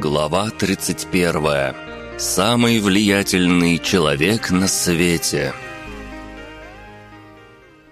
Глава 31. Самый влиятельный человек на свете.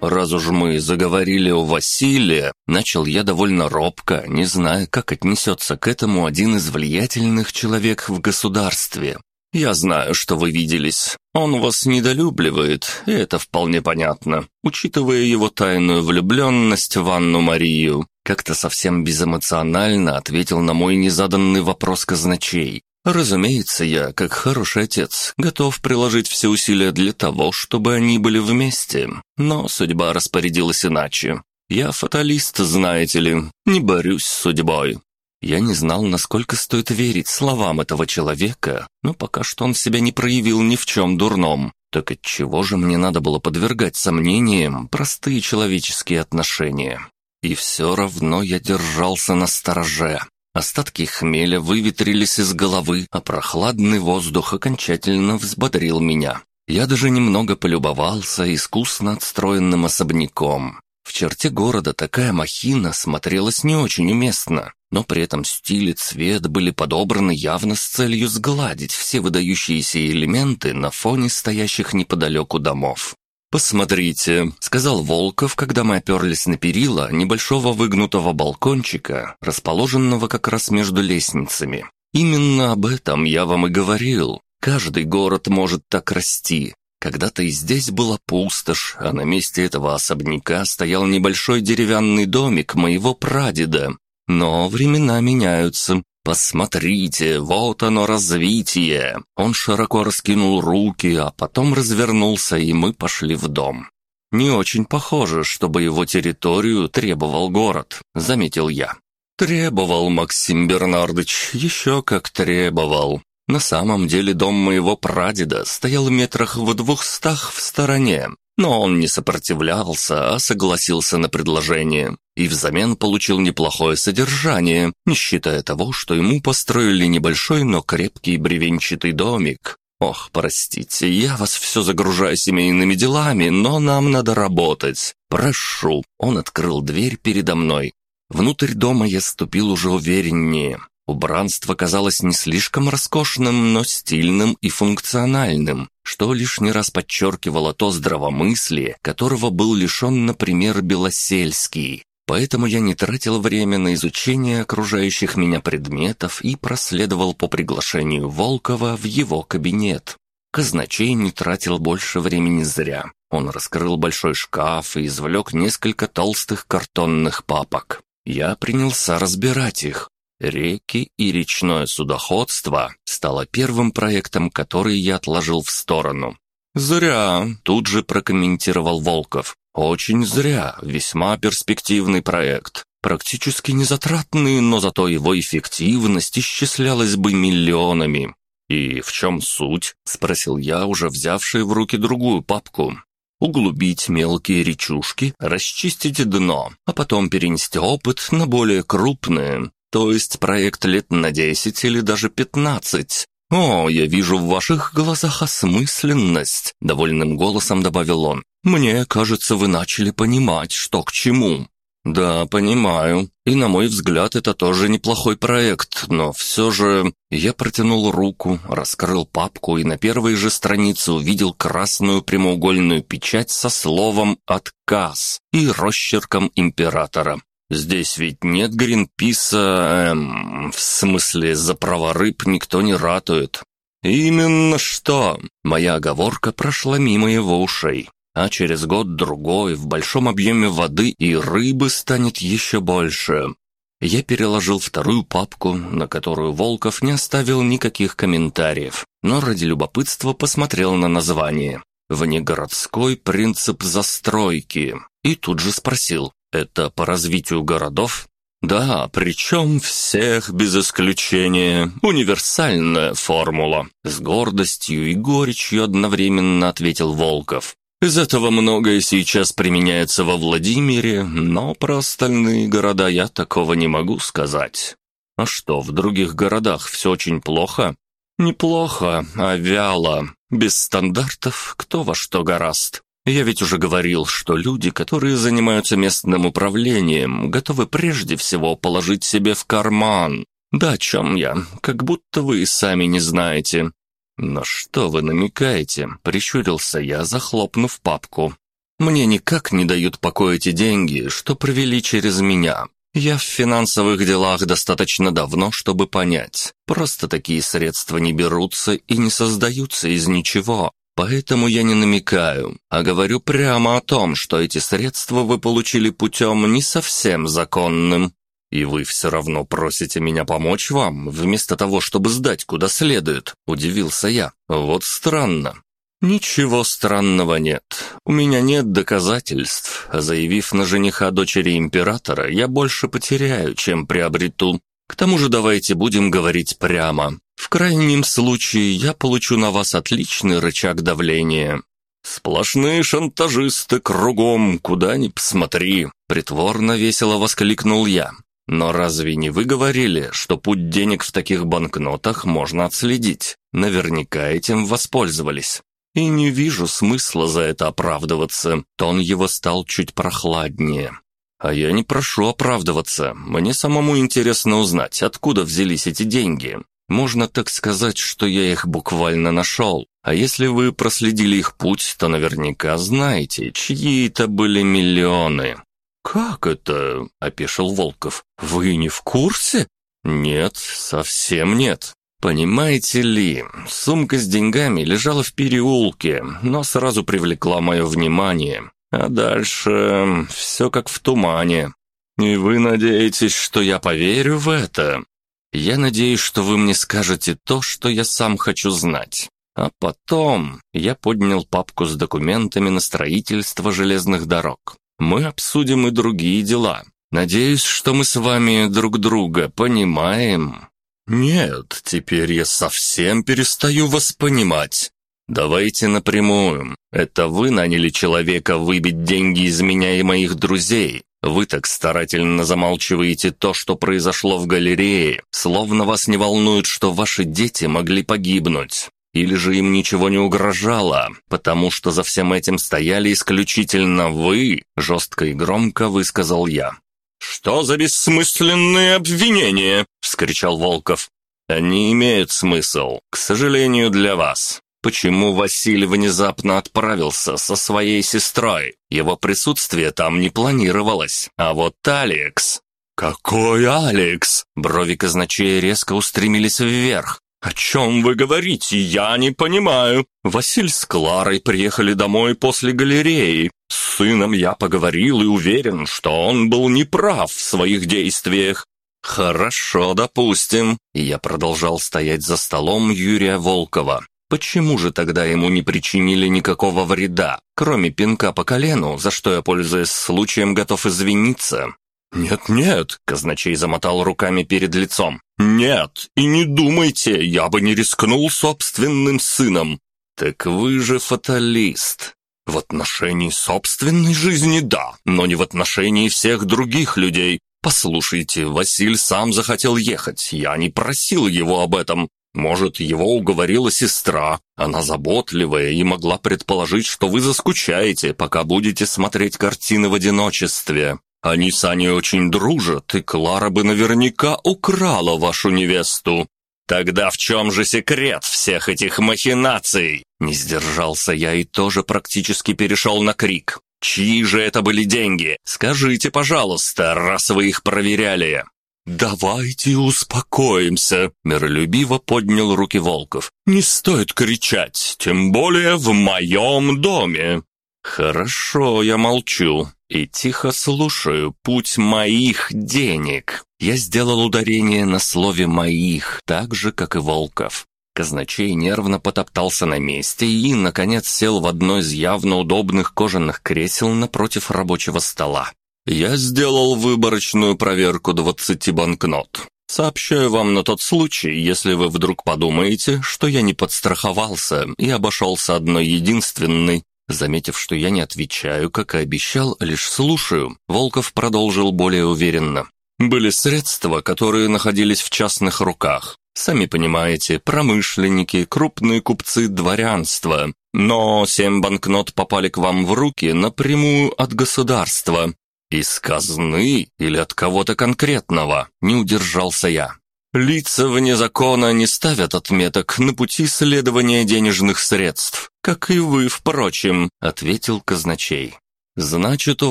Раз уж мы заговорили о Василия, начал я довольно робко, не зная, как отнесется к этому один из влиятельных человек в государстве. «Я знаю, что вы виделись. Он вас недолюбливает, и это вполне понятно, учитывая его тайную влюбленность в Анну Марию. Как-то совсем безэмоционально ответил на мой незаданный вопрос казначей. Разумеется, я, как хороший отец, готов приложить все усилия для того, чтобы они были вместе. Но судьба распорядилась иначе. Я фаталист, знаете ли, не борюсь с судьбой. Я не знал, насколько стоит верить словам этого человека, но пока что он себя не проявил ни в чем дурном. Так отчего же мне надо было подвергать сомнениям простые человеческие отношения? И все равно я держался на стороже. Остатки хмеля выветрились из головы, а прохладный воздух окончательно взбодрил меня. Я даже немного полюбовался искусно отстроенным особняком. В черте города такая махина смотрелась не очень уместно, но при этом стиль и цвет были подобраны явно с целью сгладить все выдающиеся элементы на фоне стоящих неподалеку домов. «Посмотрите», — сказал Волков, когда мы оперлись на перила небольшого выгнутого балкончика, расположенного как раз между лестницами. «Именно об этом я вам и говорил. Каждый город может так расти. Когда-то и здесь была пустошь, а на месте этого особняка стоял небольшой деревянный домик моего прадеда. Но времена меняются, «Посмотрите, вот оно развитие!» Он широко раскинул руки, а потом развернулся, и мы пошли в дом. «Не очень похоже, чтобы его территорию требовал город», — заметил я. «Требовал, Максим Бернардович, еще как требовал. На самом деле дом моего прадеда стоял метрах в двухстах в стороне, но он не сопротивлялся, а согласился на предложение. И взамен получил неплохое содержание, не считая того, что ему построили небольшой, но крепкий бревенчатый домик. «Ох, простите, я вас все загружаю семейными делами, но нам надо работать. Прошу». Он открыл дверь передо мной. Внутрь дома я ступил уже увереннее. Убранство казалось не слишком роскошным, но стильным и функциональным, что лишний раз подчеркивало то здравомыслие, которого был лишен, например, Белосельский. Поэтому я не тратил время на изучение окружающих меня предметов и проследовал по приглашению Волкова в его кабинет. Казначей не тратил больше времени зря. Он раскрыл большой шкаф и извлек несколько толстых картонных папок. Я принялся разбирать их. Реки и речное судоходство стало первым проектом, который я отложил в сторону. «Зря», — тут же прокомментировал Волков. «Очень зря, весьма перспективный проект. Практически незатратный, но зато его эффективность исчислялась бы миллионами». «И в чем суть?» — спросил я, уже взявший в руки другую папку. Углубить мелкие речушки, расчистить дно, а потом перенести опыт на более крупные. То есть проект лет на десять или даже пятнадцать. «О, я вижу в ваших глазах осмысленность», — довольным голосом добавил он. «Мне кажется, вы начали понимать, что к чему». «Да, понимаю. И, на мой взгляд, это тоже неплохой проект, но все же...» Я протянул руку, раскрыл папку и на первой же странице увидел красную прямоугольную печать со словом «Отказ» и росчерком императора. Здесь ведь нет Гринписа, эм, в смысле, за права рыб никто не ратует. Именно что. Моя оговорка прошла мимо его ушей. А через год-другой в большом объеме воды и рыбы станет еще больше. Я переложил вторую папку, на которую Волков не оставил никаких комментариев, но ради любопытства посмотрел на название. «Внегородской принцип застройки» и тут же спросил, это по развитию городов? Да, причем всех без исключения. Универсальная формула. С гордостью и горечью одновременно ответил Волков. Из этого многое сейчас применяется во Владимире, но про остальные города я такого не могу сказать. А что, в других городах все очень плохо? Неплохо, а вяло. Без стандартов кто во что гораст. Я ведь уже говорил, что люди, которые занимаются местным управлением, готовы прежде всего положить себе в карман. «Да о чем я? Как будто вы и сами не знаете». «Но что вы намекаете?» — прищурился я, захлопнув папку. «Мне никак не дают покоя эти деньги, что провели через меня. Я в финансовых делах достаточно давно, чтобы понять. Просто такие средства не берутся и не создаются из ничего. Поэтому я не намекаю, а говорю прямо о том, что эти средства вы получили путем не совсем законным. И вы все равно просите меня помочь вам, вместо того, чтобы сдать куда следует, удивился я. Вот странно. «Ничего странного нет. У меня нет доказательств. Заявив на жениха дочери императора, я больше потеряю, чем приобрету. К тому же давайте будем говорить прямо. В крайнем случае я получу на вас отличный рычаг давления. Сплошные шантажисты кругом, куда ни посмотри, притворно весело воскликнул я. Но разве не вы говорили, что путь денег в таких банкнотах можно отследить? Наверняка этим воспользовались. И не вижу смысла за это оправдываться. Тон его стал чуть прохладнее. А я не прошу оправдываться. Мне самому интересно узнать, откуда взялись эти деньги. Можно так сказать, что я их буквально нашел. А если вы проследили их путь, то наверняка знаете, чьи это были миллионы». «Как это?» — опешил Волков. «Вы не в курсе?» «Нет, совсем нет. Понимаете ли, сумка с деньгами лежала в переулке, но сразу привлекла мое внимание. А дальше все как в тумане. И вы надеетесь, что я поверю в это? Я надеюсь, что вы мне скажете то, что я сам хочу знать. А потом я поднял папку с документами на строительство железных дорог. Мы обсудим и другие дела. Надеюсь, что мы с вами друг друга понимаем. Нет, теперь я совсем перестаю вас понимать. Давайте напрямую. Это вы наняли человека выбить деньги из меня и моих друзей, вы так старательно замалчиваете то, что произошло в галерее, словно вас не волнует, что ваши дети могли погибнуть. Или же им ничего не угрожало, потому что за всем этим стояли исключительно вы, жестко и громко высказал я. «Что за бессмысленные обвинения?» — вскричал Волков. «Они имеют смысл, к сожалению, для вас. Почему Василий внезапно отправился со своей сестрой? Его присутствие там не планировалось. А вот Алекс... «Какой Алекс?» Брови казначея резко устремились вверх. «О чем вы говорите? Я не понимаю. Василь с Кларой приехали домой после галереи. С сыном я поговорил и уверен, что он был неправ в своих действиях. «Хорошо, допустим». И я продолжал стоять за столом Юрия Волкова. Почему же тогда ему не причинили никакого вреда, кроме пинка по колену, за что я, пользуясь случаем, готов извиниться? «Нет-нет», — казначей замотал руками перед лицом. «Нет, и не думайте, я бы не рискнул собственным сыном». «Так вы же фаталист». «В отношении собственной жизни – да, но не в отношении всех других людей. Послушайте, Василь сам захотел ехать, я не просил его об этом. Может, его уговорила сестра. Она заботливая и могла предположить, что вы заскучаете, пока будете смотреть картины в одиночестве. Они с Аней очень дружат, и Клара бы наверняка украла вашу невесту. Тогда в чем же секрет всех этих махинаций? Не сдержался я и тоже практически перешел на крик. Чьи же это были деньги? Скажите, пожалуйста, раз вы их проверяли. «Давайте успокоимся», — миролюбиво поднял руки Волков. «Не стоит кричать, тем более в моем доме». «Хорошо, я молчу и тихо слушаю путь моих денег». Я сделал ударение на слове «моих», так же, как и Волков. Казначей нервно потоптался на месте и, наконец, сел в одно из явно удобных кожаных кресел напротив рабочего стола. Я сделал выборочную проверку 20 банкнот. Сообщаю вам на тот случай, если вы вдруг подумаете, что я не подстраховался и обошелся одной единственной. Заметив, что я не отвечаю, как и обещал, лишь слушаю, Волков продолжил более уверенно. Были средства, которые находились в частных руках. Сами понимаете, промышленники, крупные купцы дворянства. Но семь банкнот попали к вам в руки напрямую от государства. «Из казны или от кого-то конкретного?» — не удержался я. Лица вне закона не ставят отметок на пути следования денежных средств, как и вы, впрочем», — ответил казначей. «Значит, у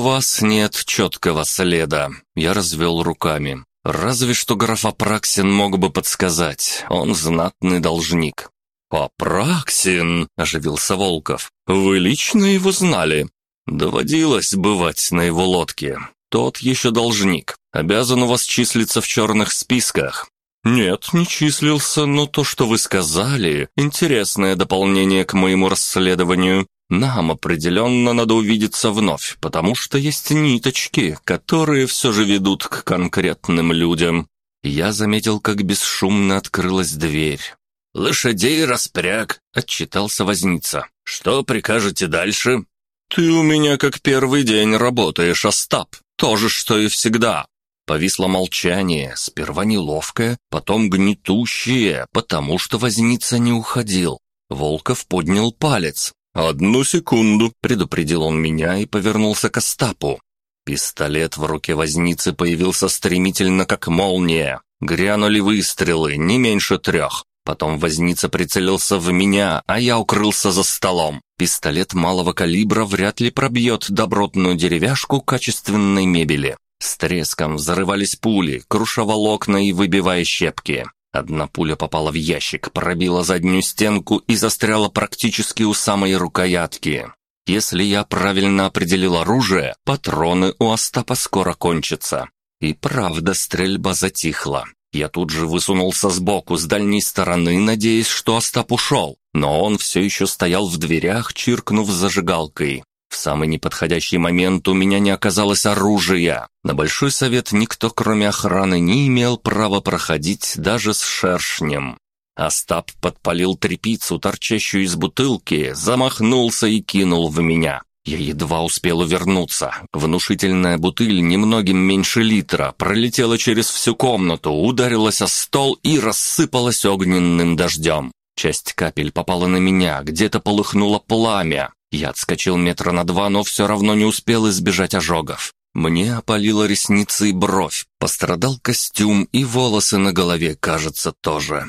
вас нет четкого следа», — я развел руками. «Разве что граф Апраксин мог бы подсказать, он знатный должник». «Апраксин!» — оживился Волков. «Вы лично его знали?» «Доводилось бывать на его лодке. Тот еще должник. Обязан у вас числиться в черных списках. «Нет, не числился, но то, что вы сказали, интересное дополнение к моему расследованию. Нам определенно надо увидеться вновь, потому что есть ниточки, которые все же ведут к конкретным людям». Я заметил, как бесшумно открылась дверь. «Лошадей распряг», — отчитался возница. «Что прикажете дальше?» «Ты у меня как первый день работаешь, Остап. То же, что и всегда. Повисло молчание, сперва неловкое, потом гнетущее, потому что возница не уходил. Волков поднял палец. «Одну секунду», — предупредил он меня и повернулся к Остапу. Пистолет в руке возницы появился стремительно, как молния. Грянули выстрелы, не меньше трех. Потом возница прицелился в меня, а я укрылся за столом. Пистолет малого калибра вряд ли пробьет добротную деревяшку качественной мебели. С треском взрывались пули, круша волокна и выбивая щепки. Одна пуля попала в ящик, пробила заднюю стенку и застряла практически у самой рукоятки. Если я правильно определил оружие, патроны у Остапа скоро кончатся. И правда, стрельба затихла. Я тут же высунулся сбоку, с дальней стороны, надеясь, что Остап ушел. Но он все еще стоял в дверях, чиркнув зажигалкой. В самый неподходящий момент у меня не оказалось оружия. На Большой Совет никто, кроме охраны, не имел права проходить даже с шершнем. Остап подпалил трепицу, торчащую из бутылки, замахнулся и кинул в меня. Я едва успел увернуться. Внушительная бутыль, немногим меньше литра, пролетела через всю комнату, ударилась о стол и рассыпалась огненным дождем. Часть капель попала на меня, где-то полыхнуло пламя. Я отскочил метра на два, но все равно не успел избежать ожогов. Мне опалило ресницы и бровь, пострадал костюм и волосы на голове, кажется, тоже.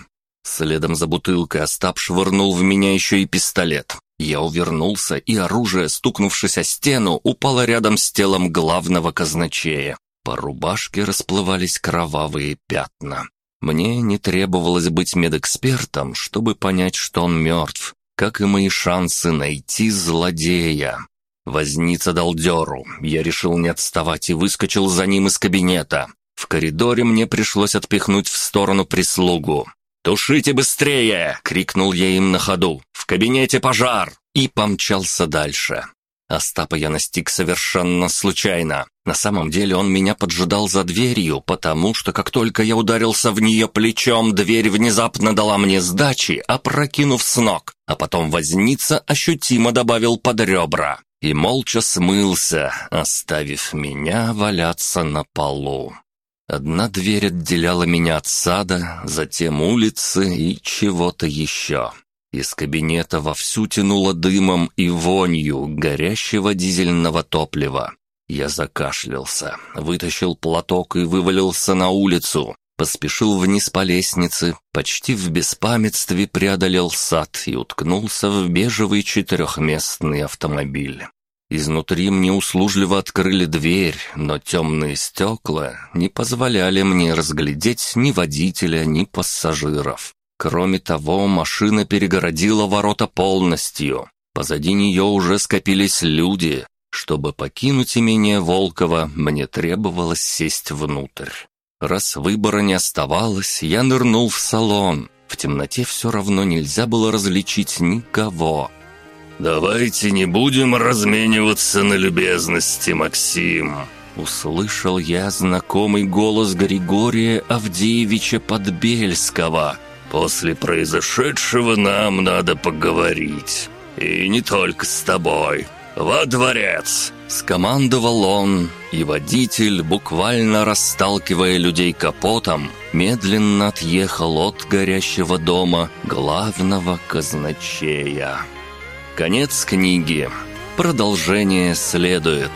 Следом за бутылкой Остап швырнул в меня еще и пистолет. Я увернулся, и оружие, стукнувшись о стену, упало рядом с телом главного казначея. По рубашке расплывались кровавые пятна. Мне не требовалось быть медэкспертом, чтобы понять, что он мертв как и мои шансы найти злодея. Возница дал дёру. Я решил не отставать и выскочил за ним из кабинета. В коридоре мне пришлось отпихнуть в сторону прислугу. «Тушите быстрее!» — крикнул я им на ходу. «В кабинете пожар!» и помчался дальше. Остапа я настиг совершенно случайно. На самом деле он меня поджидал за дверью, потому что как только я ударился в нее плечом, дверь внезапно дала мне сдачи, опрокинув с ног, а потом возница ощутимо добавил под ребра и молча смылся, оставив меня валяться на полу. Одна дверь отделяла меня от сада, затем улицы и чего-то еще. Из кабинета вовсю тянуло дымом и вонью горящего дизельного топлива. Я закашлялся, вытащил платок и вывалился на улицу. Поспешил вниз по лестнице, почти в беспамятстве преодолел сад и уткнулся в бежевый четырехместный автомобиль. Изнутри мне услужливо открыли дверь, но темные стекла не позволяли мне разглядеть ни водителя, ни пассажиров. Кроме того, машина перегородила ворота полностью. Позади нее уже скопились люди. Чтобы покинуть имение Волкова, мне требовалось сесть внутрь. Раз выбора не оставалось, я нырнул в салон. В темноте все равно нельзя было различить никого. «Давайте не будем размениваться на любезности, Максим», Услышал я знакомый голос Григория Авдеевича Подбельского – После произошедшего нам надо поговорить. И не только с тобой. Во дворец!» Скомандовал он, и водитель, буквально расталкивая людей капотом, медленно отъехал от горящего дома главного казначея. Конец книги. Продолжение следует.